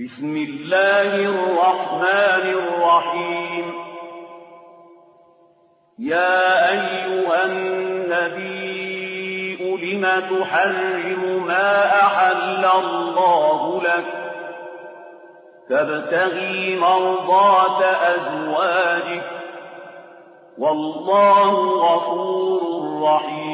بسم الله الرحمن الرحيم. يا أيها النبي لم تحرم ما أحل الله لك؟ تبتغي مرضات أزواجك. والله غفور رحيم.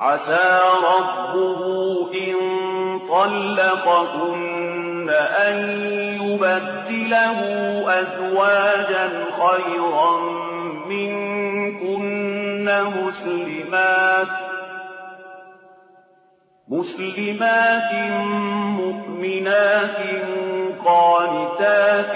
عسى ربه إن طلقكن أن يبدله أزواجا خيرا منكن مسلمات مسلمات مؤمنات قانتات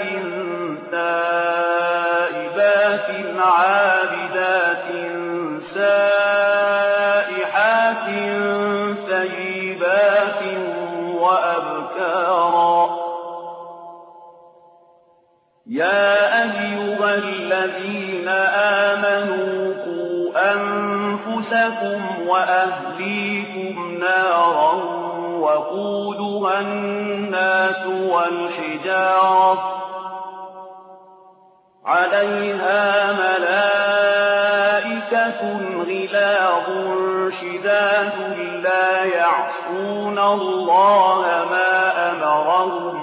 يا أيها الذين آمنوا قوا أنفسكم وأهليكم نارا وقودها الناس والحجارة عليها ملائكة غلاظ شداد لا يعصون الله ما أمرهم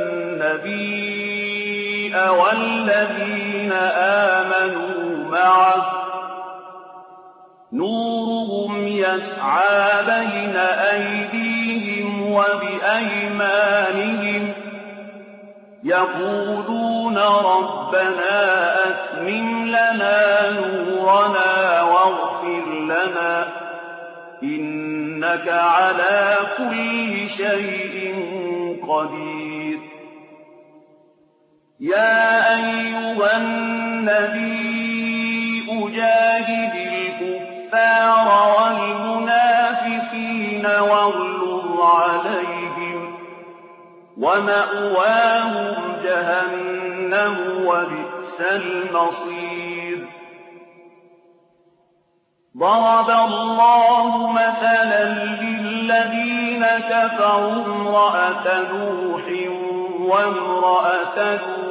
والذين آمنوا معه. نورهم يسعى بين أيديهم وبأيمانهم. يقولون ربنا أتمم لنا نورنا واغفر لنا. إنك على كل شيء قدير. يا أيها النبي أجاهد الكفار والمنافقين واغلظ عليهم ومأواهم جهنم وبئس المصير. ضرب الله مثلا للذين كفروا امرأة نوح وامرأة لوط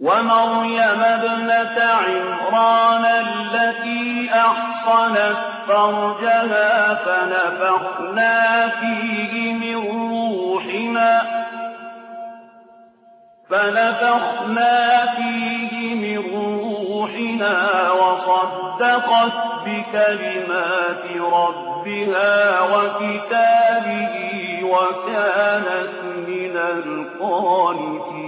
ومريم ابنة عمران التي أحصنت فرجها فنفخنا فيه من روحنا فنفخنا فيه من روحنا وصدقت بكلمات ربها وكتابه وكانت من القانتين.